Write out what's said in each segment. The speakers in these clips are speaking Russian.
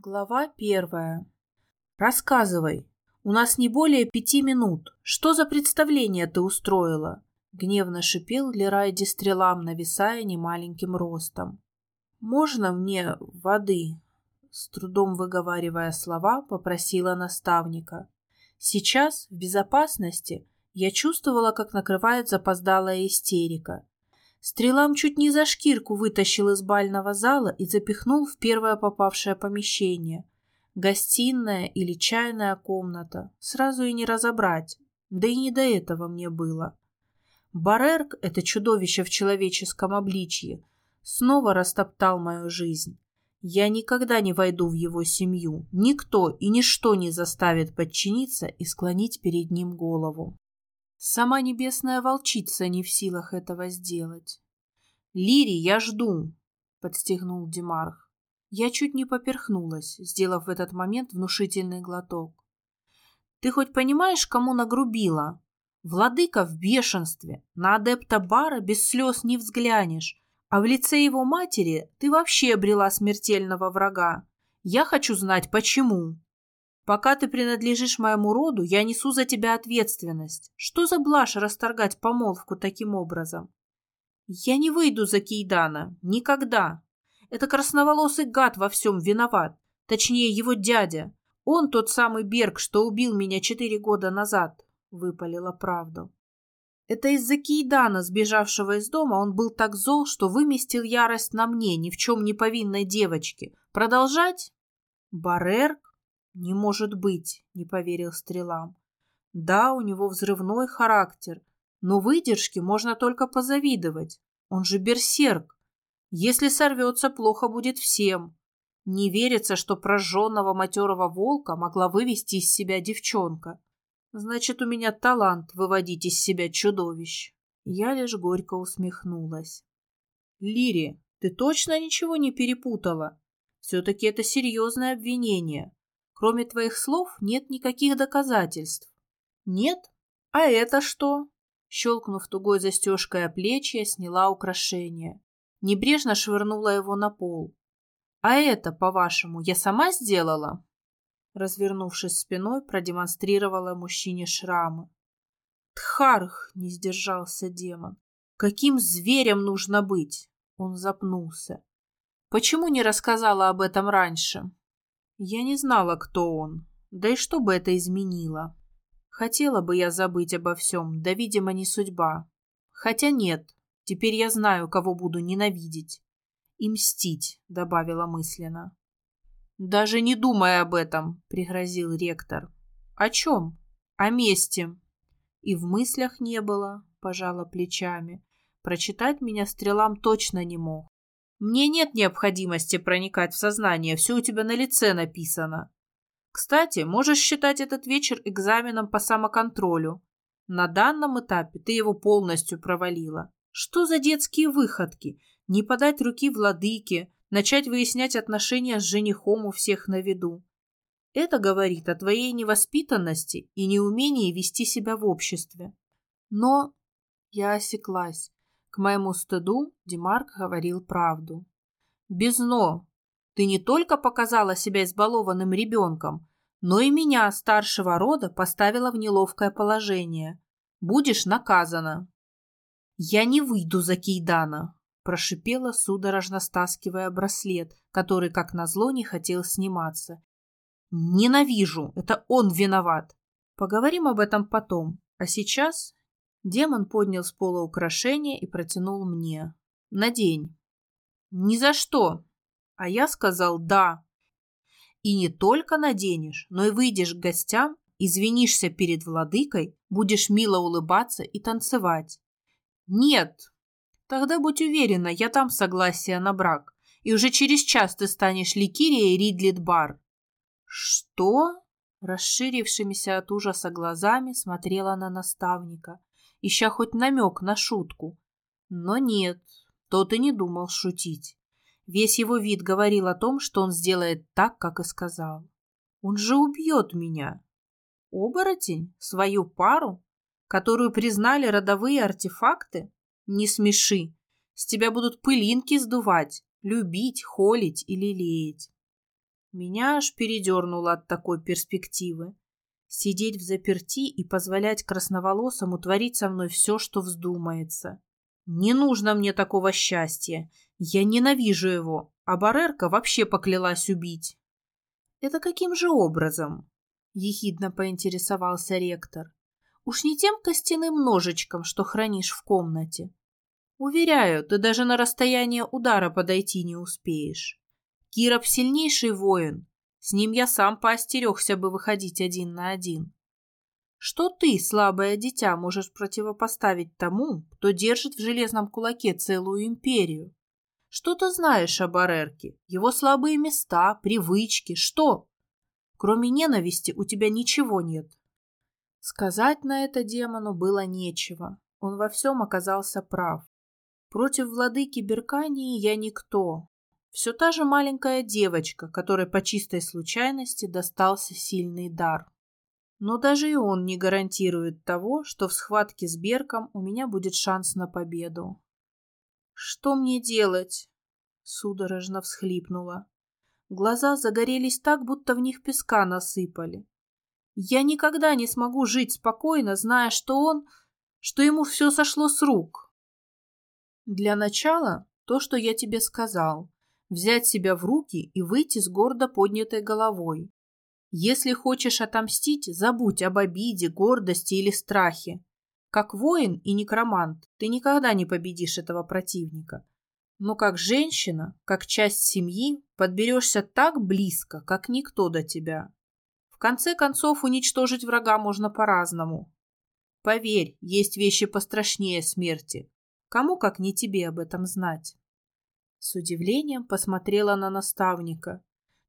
Глава первая. «Рассказывай. У нас не более пяти минут. Что за представление ты устроила?» Гневно шипел Лерайди стрелам, нависая немаленьким ростом. «Можно мне воды?» С трудом выговаривая слова, попросила наставника. Сейчас, в безопасности, я чувствовала, как накрывает запоздалая истерика. Стрелам чуть не за шкирку вытащил из бального зала и запихнул в первое попавшее помещение. Гостиная или чайная комната. Сразу и не разобрать. Да и не до этого мне было. Барерк, это чудовище в человеческом обличье, снова растоптал мою жизнь. Я никогда не войду в его семью. Никто и ничто не заставит подчиниться и склонить перед ним голову. Сама небесная волчица не в силах этого сделать. «Лири, я жду!» — подстегнул Демарх. Я чуть не поперхнулась, сделав в этот момент внушительный глоток. «Ты хоть понимаешь, кому нагрубила? Владыка в бешенстве, на адепта Бара без слез не взглянешь, а в лице его матери ты вообще обрела смертельного врага. Я хочу знать, почему!» Пока ты принадлежишь моему роду, я несу за тебя ответственность. Что за блажь расторгать помолвку таким образом? Я не выйду за Кейдана. Никогда. Это красноволосый гад во всем виноват. Точнее, его дядя. Он тот самый Берг, что убил меня четыре года назад. Выпалила правду. Это из-за Кейдана, сбежавшего из дома, он был так зол, что выместил ярость на мне, ни в чем не повинной девочке. Продолжать? Барерк? «Не может быть», — не поверил стрелам. «Да, у него взрывной характер, но выдержке можно только позавидовать. Он же берсерк. Если сорвется, плохо будет всем. Не верится, что прожженного матерого волка могла вывести из себя девчонка. Значит, у меня талант выводить из себя чудовищ». Я лишь горько усмехнулась. «Лири, ты точно ничего не перепутала? Все-таки это серьезное обвинение. Кроме твоих слов нет никаких доказательств. Нет? А это что? Щелкнув тугой застежкой о плечи, я сняла украшение. Небрежно швырнула его на пол. А это, по-вашему, я сама сделала? Развернувшись спиной, продемонстрировала мужчине шрамы. Тхарх, не сдержался демон. Каким зверем нужно быть? Он запнулся. Почему не рассказала об этом раньше? Я не знала, кто он, да и что бы это изменило. Хотела бы я забыть обо всем, да, видимо, не судьба. Хотя нет, теперь я знаю, кого буду ненавидеть. И мстить, добавила мысленно. Даже не думай об этом, пригрозил ректор. О чем? О мести. И в мыслях не было, пожала плечами. Прочитать меня стрелам точно не мог. Мне нет необходимости проникать в сознание, все у тебя на лице написано. Кстати, можешь считать этот вечер экзаменом по самоконтролю. На данном этапе ты его полностью провалила. Что за детские выходки? Не подать руки владыке, начать выяснять отношения с женихом у всех на виду. Это говорит о твоей невоспитанности и неумении вести себя в обществе. Но я осеклась. К моему стыду Демарк говорил правду. «Безно, ты не только показала себя избалованным ребенком, но и меня, старшего рода, поставила в неловкое положение. Будешь наказана». «Я не выйду за Кейдана», – прошипела, судорожно стаскивая браслет, который, как назло, не хотел сниматься. «Ненавижу! Это он виноват! Поговорим об этом потом, а сейчас Демон поднял с пола украшение и протянул мне. «Надень». «Ни за что!» А я сказал «да». «И не только наденешь, но и выйдешь к гостям, извинишься перед владыкой, будешь мило улыбаться и танцевать». «Нет!» «Тогда будь уверена, я там согласие на брак, и уже через час ты станешь Ликирией Ридлит Бар». «Что?» Расширившимися от ужаса глазами смотрела на наставника ища хоть намек на шутку. Но нет, тот и не думал шутить. Весь его вид говорил о том, что он сделает так, как и сказал. Он же убьет меня. Оборотень? Свою пару? Которую признали родовые артефакты? Не смеши. С тебя будут пылинки сдувать, любить, холить и лелеять. Меня аж передернуло от такой перспективы. Сидеть в заперти и позволять красноволосому творить со мной все, что вздумается. Не нужно мне такого счастья. Я ненавижу его, а Барерка вообще поклялась убить. Это каким же образом? Ехидно поинтересовался ректор. Уж не тем костяным ножичком, что хранишь в комнате. Уверяю, ты даже на расстояние удара подойти не успеешь. Кироп сильнейший воин. С ним я сам поостерегся бы выходить один на один. Что ты, слабое дитя, можешь противопоставить тому, кто держит в железном кулаке целую империю? Что ты знаешь об Арерке? Его слабые места, привычки, что? Кроме ненависти у тебя ничего нет. Сказать на это демону было нечего. Он во всем оказался прав. Против владыки Беркании я никто. Все та же маленькая девочка, которой по чистой случайности достался сильный дар. Но даже и он не гарантирует того, что в схватке с Берком у меня будет шанс на победу. «Что мне делать?» Судорожно всхлипнула. Глаза загорелись так, будто в них песка насыпали. Я никогда не смогу жить спокойно, зная, что он, что ему все сошло с рук. Для начала то, что я тебе сказал. Взять себя в руки и выйти с гордо поднятой головой. Если хочешь отомстить, забудь об обиде, гордости или страхе. Как воин и некромант ты никогда не победишь этого противника. Но как женщина, как часть семьи, подберешься так близко, как никто до тебя. В конце концов, уничтожить врага можно по-разному. Поверь, есть вещи пострашнее смерти, Кому, как не тебе, об этом знать? С удивлением посмотрела на наставника.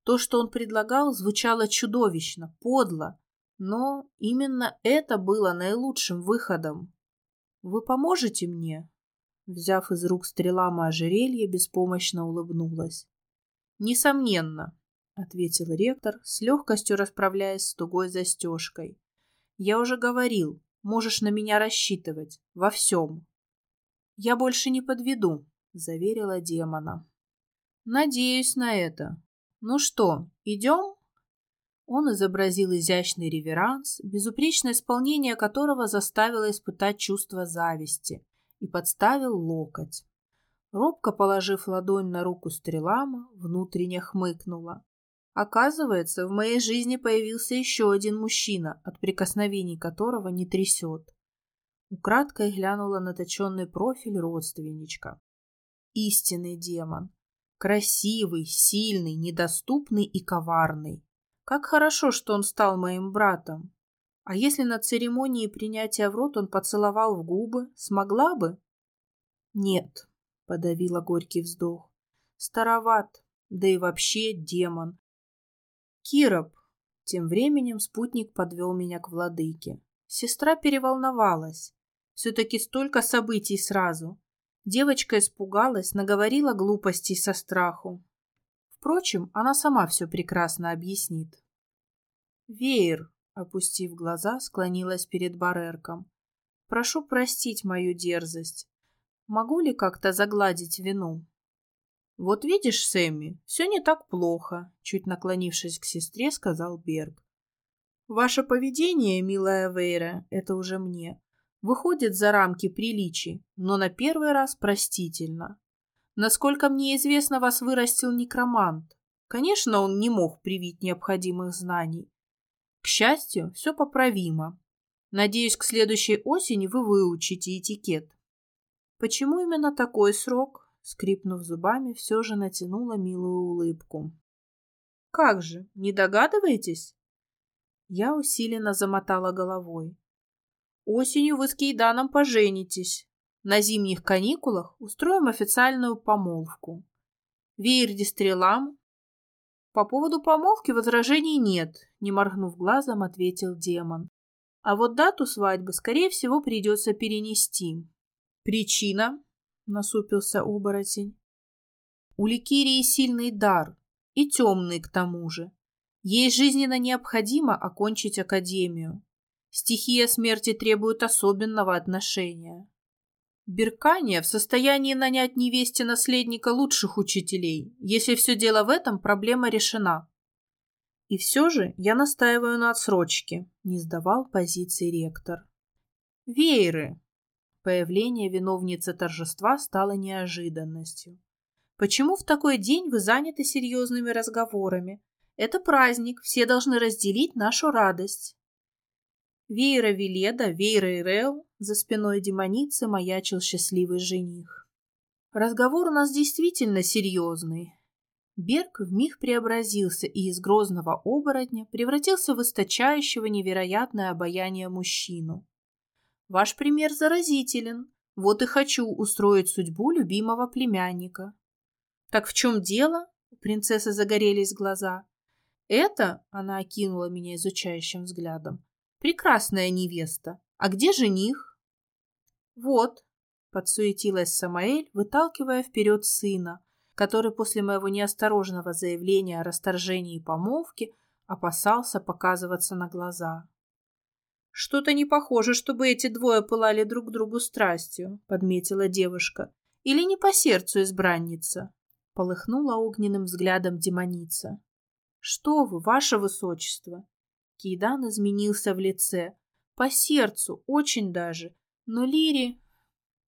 То, что он предлагал, звучало чудовищно, подло, но именно это было наилучшим выходом. «Вы поможете мне?» Взяв из рук стрелама ожерелье, беспомощно улыбнулась. «Несомненно», — ответил ректор, с легкостью расправляясь с тугой застежкой. «Я уже говорил, можешь на меня рассчитывать. Во всем». «Я больше не подведу», — заверила демона. «Надеюсь на это. Ну что, идем?» Он изобразил изящный реверанс, безупречное исполнение которого заставило испытать чувство зависти, и подставил локоть. Робко положив ладонь на руку стрелама, внутренне хмыкнула. Оказывается, в моей жизни появился еще один мужчина, от прикосновений которого не трясет. Украдкой глянула на точенный профиль родственничка. Истинный демон. Красивый, сильный, недоступный и коварный. Как хорошо, что он стал моим братом. А если на церемонии принятия в рот он поцеловал в губы, смогла бы? Нет, подавила горький вздох. Староват, да и вообще демон. Кироп. Тем временем спутник подвел меня к владыке. Сестра переволновалась. Все-таки столько событий сразу. Девочка испугалась, наговорила глупостей со страху. Впрочем, она сама все прекрасно объяснит. Веер, опустив глаза, склонилась перед Барерком. Прошу простить мою дерзость. Могу ли как-то загладить вину? Вот видишь, Сэмми, все не так плохо, чуть наклонившись к сестре, сказал Берг. Ваше поведение, милая Вейра, это уже мне, выходит за рамки приличий, но на первый раз простительно. Насколько мне известно, вас вырастил некромант. Конечно, он не мог привить необходимых знаний. К счастью, все поправимо. Надеюсь, к следующей осени вы выучите этикет. Почему именно такой срок? Скрипнув зубами, все же натянула милую улыбку. Как же, не догадываетесь? Я усиленно замотала головой. Осенью вы с Кейданом поженитесь. На зимних каникулах устроим официальную помолвку. Веерди стрелам. По поводу помолвки возражений нет, не моргнув глазом, ответил демон. А вот дату свадьбы, скорее всего, придется перенести. Причина? Насупился оборотень. У Ликирии сильный дар, и темный к тому же. Ей жизненно необходимо окончить академию. Стихия смерти требует особенного отношения. Беркания в состоянии нанять невесте наследника лучших учителей. Если все дело в этом, проблема решена. И все же я настаиваю на отсрочке, не сдавал позиции ректор. Вееры. Появление виновницы торжества стало неожиданностью. Почему в такой день вы заняты серьезными разговорами? Это праздник, все должны разделить нашу радость. Веера Веледа, Веера Ирел, за спиной демоницы маячил счастливый жених. Разговор у нас действительно серьезный. Берг вмиг преобразился и из грозного оборотня превратился в источающего невероятное обаяние мужчину. Ваш пример заразителен. Вот и хочу устроить судьбу любимого племянника. Так в чем дело? У принцессы загорелись глаза. Это, она окинула меня изучающим взглядом, прекрасная невеста. А где жених? Вот, подсуетилась Самаэль, выталкивая вперед сына, который после моего неосторожного заявления о расторжении помолвки опасался показываться на глаза. «Что-то не похоже, чтобы эти двое пылали друг другу страстью», — подметила девушка. «Или не по сердцу избранница?» — полыхнула огненным взглядом демоница. «Что вы, ваше высочество!» Кейдан изменился в лице. «По сердцу, очень даже. Но Лири...»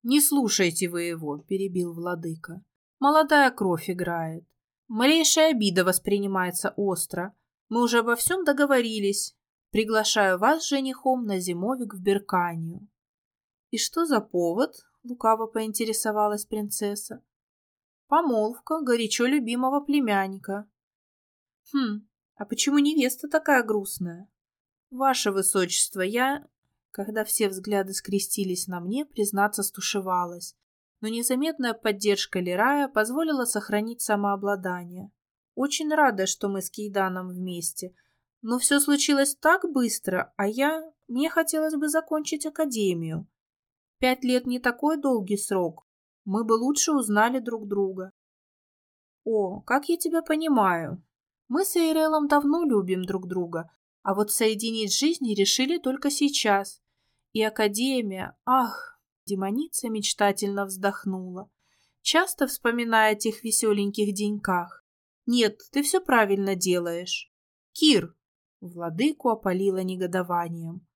«Не слушайте вы его», — перебил владыка. Молодая кровь играет. Малейшая обида воспринимается остро. Мы уже обо всем договорились. Приглашаю вас с женихом на зимовик в Берканию. И что за повод? Лукаво поинтересовалась принцесса. Помолвка горячо любимого племянника. Хм, а почему невеста такая грустная? Ваше высочество, я... Когда все взгляды скрестились на мне, признаться, стушевалась но незаметная поддержка Лирая позволила сохранить самообладание. Очень рада, что мы с Кейданом вместе, но все случилось так быстро, а я... Мне хотелось бы закончить академию. Пять лет не такой долгий срок. Мы бы лучше узнали друг друга. О, как я тебя понимаю. Мы с Эйрелом давно любим друг друга, а вот соединить жизни решили только сейчас. И Академия, ах, Демоница мечтательно вздохнула, часто вспоминая о тех веселеньких деньках. «Нет, ты все правильно делаешь. Кир!» Владыку опалила негодованием.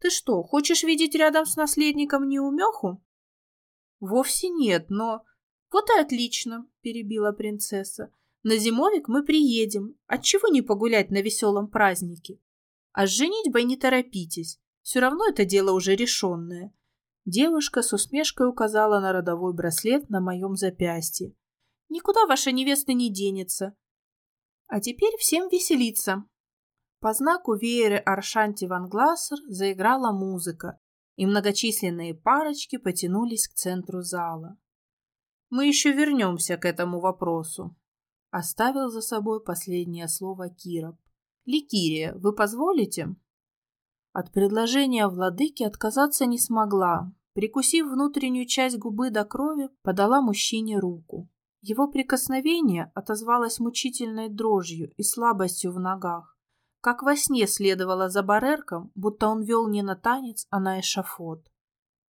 «Ты что, хочешь видеть рядом с наследником неумеху?» «Вовсе нет, но...» «Вот и отлично», — перебила принцесса. «На зимовик мы приедем. Отчего не погулять на веселом празднике? А с женитьбой не торопитесь. Все равно это дело уже решенное. Девушка с усмешкой указала на родовой браслет на моем запястье. «Никуда ваша невеста не денется. А теперь всем веселиться». По знаку вееры Аршанти Ван Глассер заиграла музыка, и многочисленные парочки потянулись к центру зала. «Мы еще вернемся к этому вопросу», — оставил за собой последнее слово Кироп. «Ликирия, вы позволите?» От предложения владыки отказаться не смогла. Прикусив внутреннюю часть губы до крови, подала мужчине руку. Его прикосновение отозвалось мучительной дрожью и слабостью в ногах. Как во сне следовало за барерком, будто он вел не на танец, а на эшафот.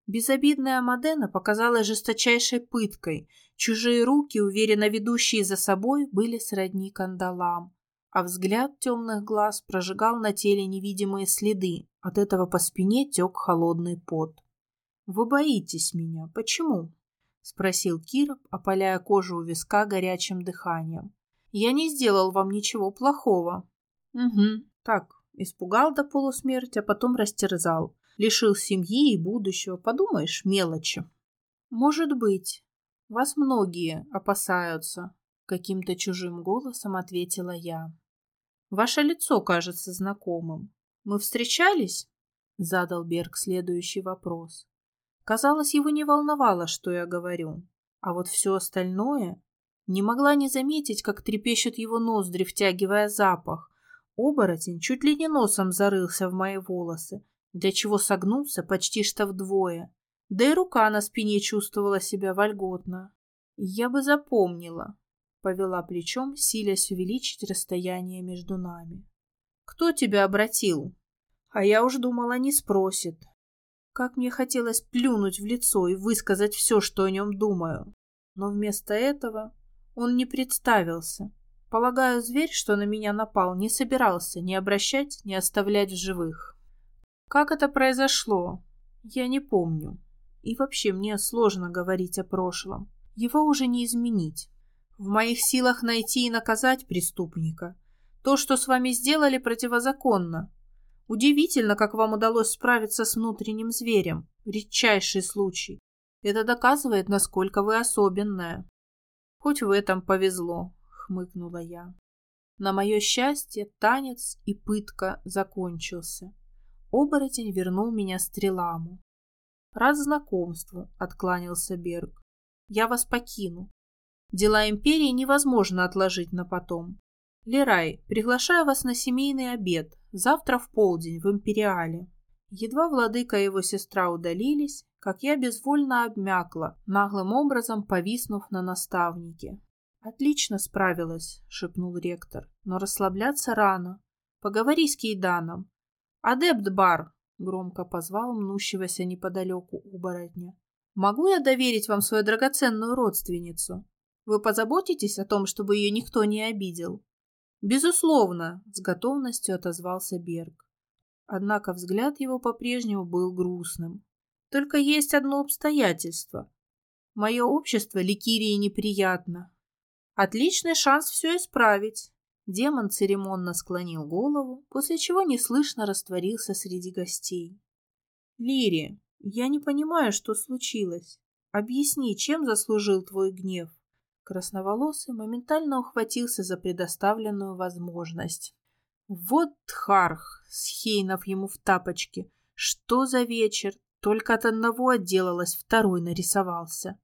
Безобидная Модена показалась жесточайшей пыткой. Чужие руки, уверенно ведущие за собой, были сродни кандалам а взгляд темных глаз прожигал на теле невидимые следы. От этого по спине тек холодный пот. «Вы боитесь меня. Почему?» — спросил Кироп, опаляя кожу у виска горячим дыханием. «Я не сделал вам ничего плохого». «Угу. Так, испугал до полусмерти, а потом растерзал. Лишил семьи и будущего. Подумаешь, мелочи». «Может быть. Вас многие опасаются», — каким-то чужим голосом ответила я. Ваше лицо кажется знакомым. Мы встречались? Задал Берг следующий вопрос. Казалось, его не волновало, что я говорю. А вот все остальное... Не могла не заметить, как трепещут его ноздри, втягивая запах. Оборотень чуть ли не носом зарылся в мои волосы, для чего согнулся почти что вдвое. Да и рука на спине чувствовала себя вольготно. Я бы запомнила, повела плечом, силясь увеличить расстояние между нами. «Кто тебя обратил?» А я уж думала, не спросит. Как мне хотелось плюнуть в лицо и высказать все, что о нем думаю. Но вместо этого он не представился. Полагаю, зверь, что на меня напал, не собирался ни обращать, ни оставлять в живых. Как это произошло, я не помню. И вообще мне сложно говорить о прошлом. Его уже не изменить. В моих силах найти и наказать преступника. То, что с вами сделали, противозаконно. Удивительно, как вам удалось справиться с внутренним зверем. Редчайший случай. Это доказывает, насколько вы особенная. Хоть в этом повезло, хмыкнула я. На мое счастье, танец и пытка закончился. Оборотень вернул меня стреламу. Рад знакомству, откланялся Берг. Я вас покину. Дела империи невозможно отложить на потом. Лерай, приглашаю вас на семейный обед, завтра в полдень в Империале. Едва владыка и его сестра удалились, как я безвольно обмякла, наглым образом повиснув на наставнике. «Отлично справилась», — шепнул ректор, — «но расслабляться рано. Поговори с Кейданом». «Адепт Бар», — громко позвал мнущегося неподалеку оборотня. «Могу я доверить вам свою драгоценную родственницу? Вы позаботитесь о том, чтобы ее никто не обидел?» «Безусловно», — с готовностью отозвался Берг. Однако взгляд его по-прежнему был грустным. Только есть одно обстоятельство. Мое общество Ликирии неприятно. Отличный шанс все исправить. Демон церемонно склонил голову, после чего неслышно растворился среди гостей. Лири, я не понимаю, что случилось. Объясни, чем заслужил твой гнев? Красноволосый моментально ухватился за предоставленную возможность. Вот Харх, схейнов ему в тапочке. Что за вечер? Только от одного отделалась, второй нарисовался.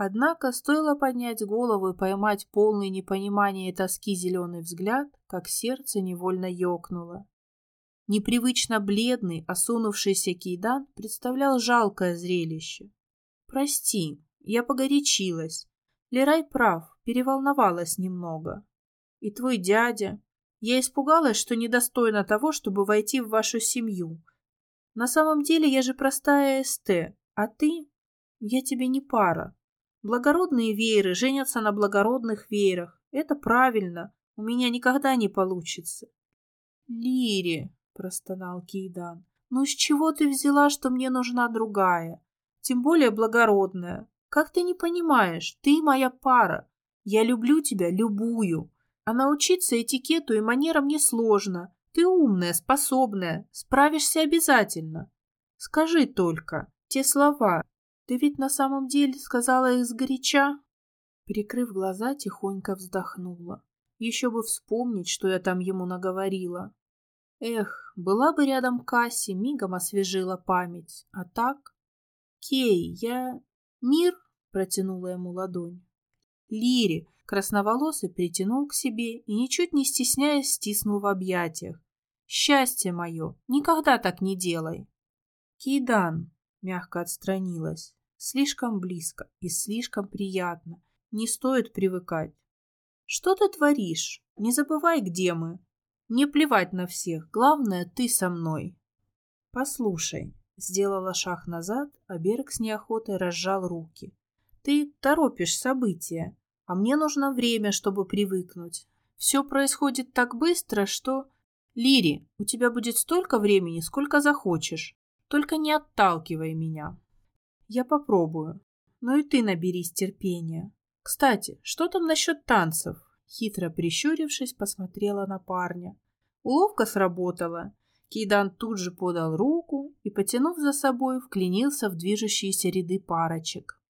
Однако стоило поднять голову и поймать полный непонимания и тоски зеленый взгляд, как сердце невольно ёкнуло. Непривычно бледный, осунувшийся Кейдан представлял жалкое зрелище. «Прости, я погорячилась. Лерай прав, переволновалась немного. И твой дядя. Я испугалась, что недостойна того, чтобы войти в вашу семью, на самом деле я же простая СТ, а ты? Я тебе не пара. Благородные вееры женятся на благородных веерах. Это правильно. У меня никогда не получится. Лири, простонал Кейдан. Ну с чего ты взяла, что мне нужна другая? Тем более благородная. Как ты не понимаешь? Ты моя пара. Я люблю тебя, любую. А научиться этикету и манерам несложно. Ты умная, способная, справишься обязательно. Скажи только те слова. Ты ведь на самом деле сказала их сгоряча?» Прикрыв глаза, тихонько вздохнула. Еще бы вспомнить, что я там ему наговорила. Эх, была бы рядом Касси, мигом освежила память. А так... Кей, я... Мир? Протянула ему ладонь. Лири, красноволосый, притянул к себе и, ничуть не стесняясь, стиснул в объятиях. Счастье мое, никогда так не делай. Кейдан мягко отстранилась. Слишком близко и слишком приятно. Не стоит привыкать. Что ты творишь? Не забывай, где мы. Мне плевать на всех. Главное, ты со мной. Послушай, сделала шаг назад, а Берг с неохотой разжал руки. Ты торопишь события, а мне нужно время, чтобы привыкнуть. Все происходит так быстро, что... Лири, у тебя будет столько времени, сколько захочешь. Только не отталкивай меня. Я попробую. Но и ты наберись терпения. Кстати, что там насчет танцев? Хитро прищурившись, посмотрела на парня. Уловка сработала. Кейдан тут же подал руку и, потянув за собой, вклинился в движущиеся ряды парочек.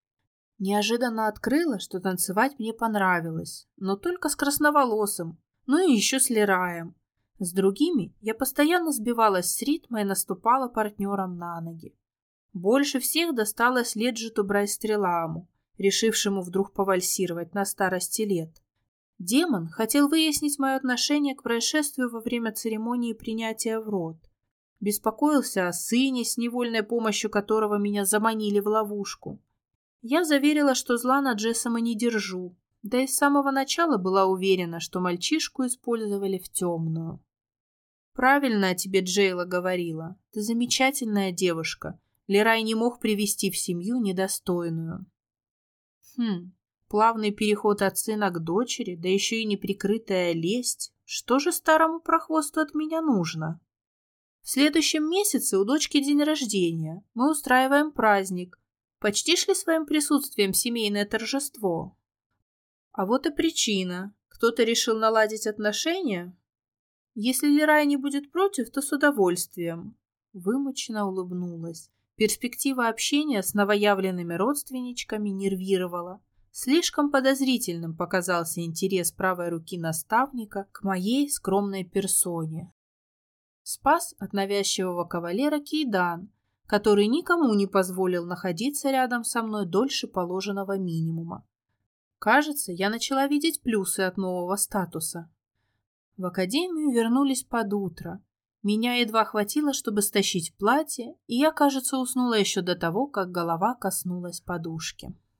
Неожиданно открыла, что танцевать мне понравилось, но только с красноволосым, ну и еще с Лераем, с другими я постоянно сбивалась с ритма и наступала партнерам на ноги. Больше всех досталось Леджиту Брайстреламу, решившему вдруг повальсировать на старости лет. Демон хотел выяснить мое отношение к происшествию во время церемонии принятия в рот. Беспокоился о сыне, с невольной помощью которого меня заманили в ловушку. Я заверила, что зла на Джессома не держу, да и с самого начала была уверена, что мальчишку использовали в темную. Правильно о тебе Джейла говорила. Ты замечательная девушка. Лерай не мог привести в семью недостойную. Хм, Плавный переход от сына к дочери, да еще и неприкрытая лесть. Что же старому прохвосту от меня нужно? В следующем месяце у дочки день рождения. Мы устраиваем праздник. Почтишь ли своим присутствием семейное торжество? А вот и причина. Кто-то решил наладить отношения? Если Лерай не будет против, то с удовольствием. Вымоченно улыбнулась. Перспектива общения с новоявленными родственничками нервировала. Слишком подозрительным показался интерес правой руки наставника к моей скромной персоне. Спас от навязчивого кавалера Кейдан, который никому не позволил находиться рядом со мной дольше положенного минимума. Кажется, я начала видеть плюсы от нового статуса. В академию вернулись под утро. Меня едва хватило, чтобы стащить платье, и я, кажется, уснула еще до того, как голова коснулась подушки.